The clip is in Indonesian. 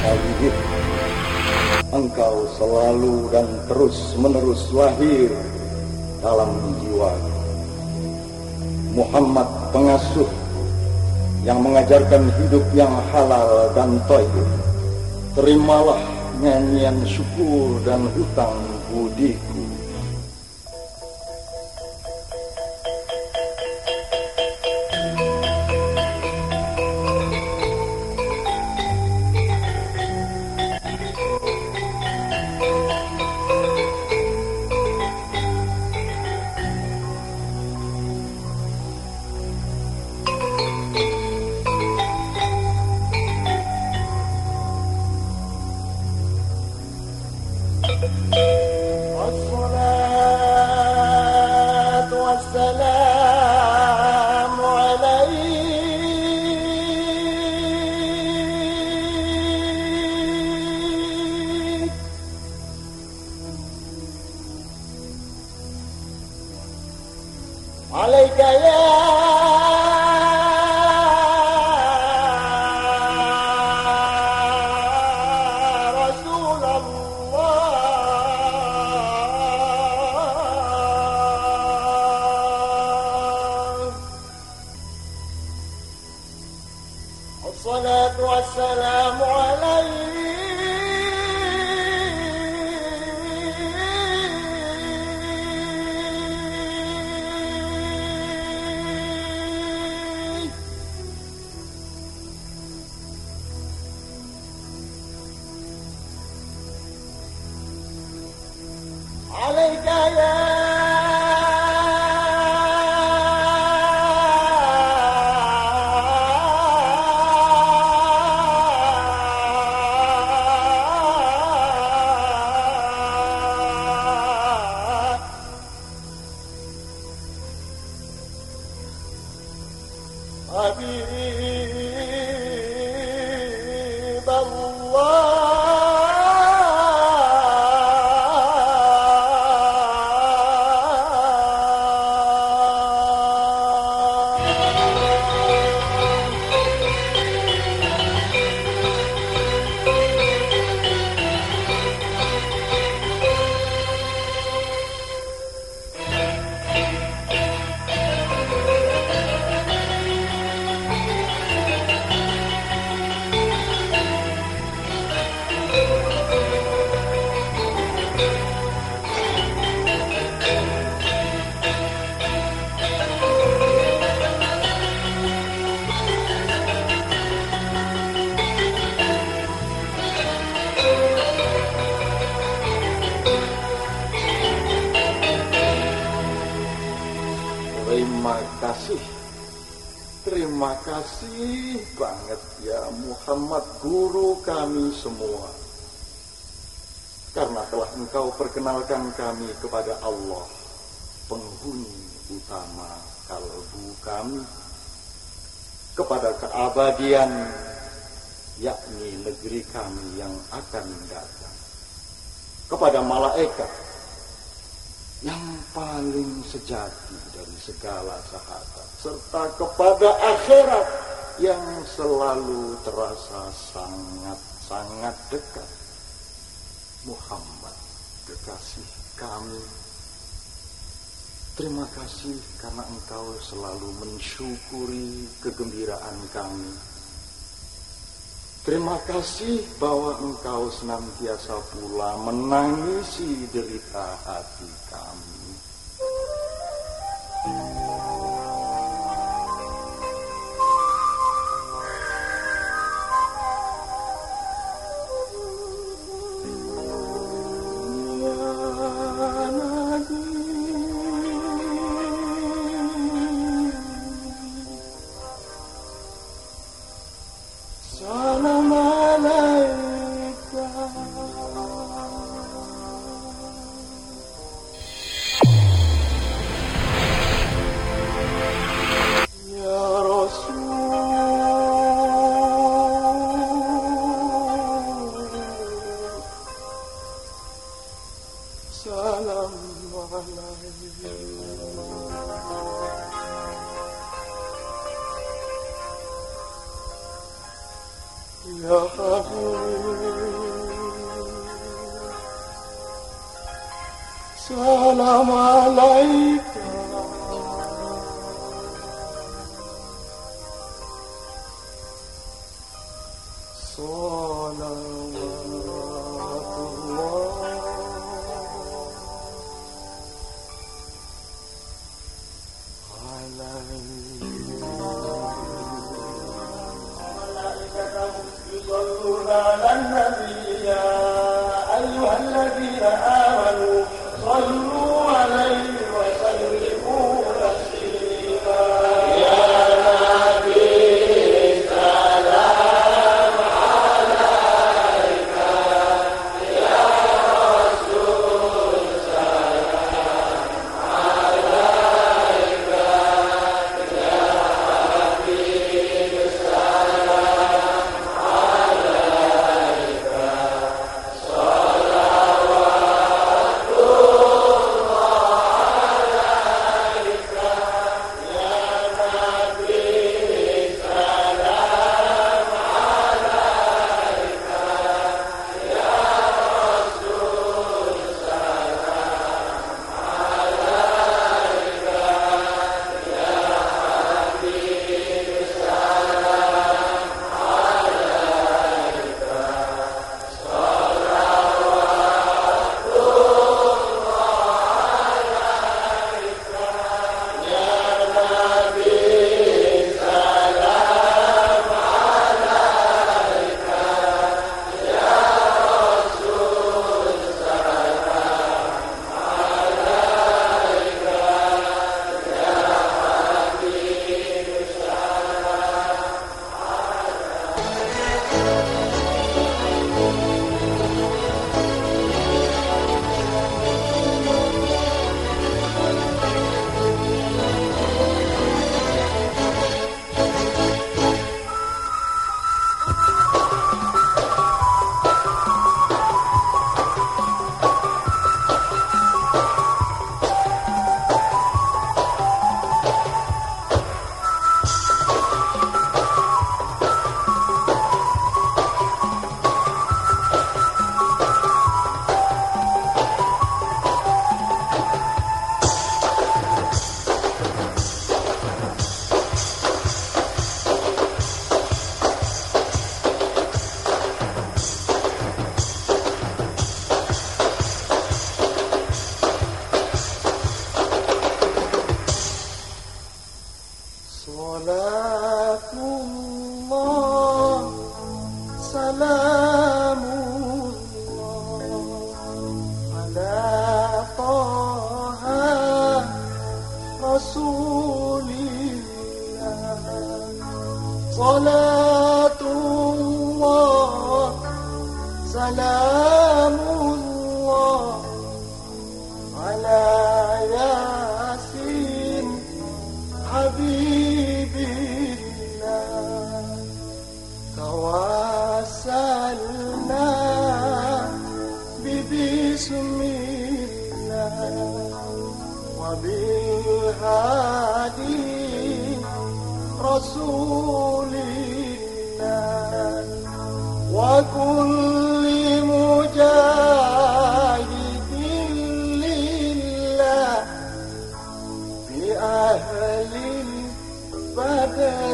Al-Hidid, engkau selalu dan terus-menerus lahir dalam jiwa. Muhammad pengasuh yang mengajarkan hidup yang halal dan toib. Terimalah nyanyian syukur dan hutang budiku. الصلاة والسلام عليك. عليك يا Terima kasih banget ya Muhammad guru kami semua. Karena telah engkau perkenalkan kami kepada Allah, penghuni utama kalbu kami, kepada keabadian, yakni negeri kami yang akan datang, kepada malaikat, yang paling sejati dari segala sahabat serta kepada akhirat yang selalu terasa sangat-sangat dekat. Muhammad kekasih kami terima kasih karena engkau selalu mensyukuri kegembiraan kami Terima kasih bahwa engkau senantiasa pula menangisi derita hati kami. Salam alaikum. love. وبالهادي رسول الله. وكل مجاهد لله بأهل البدريات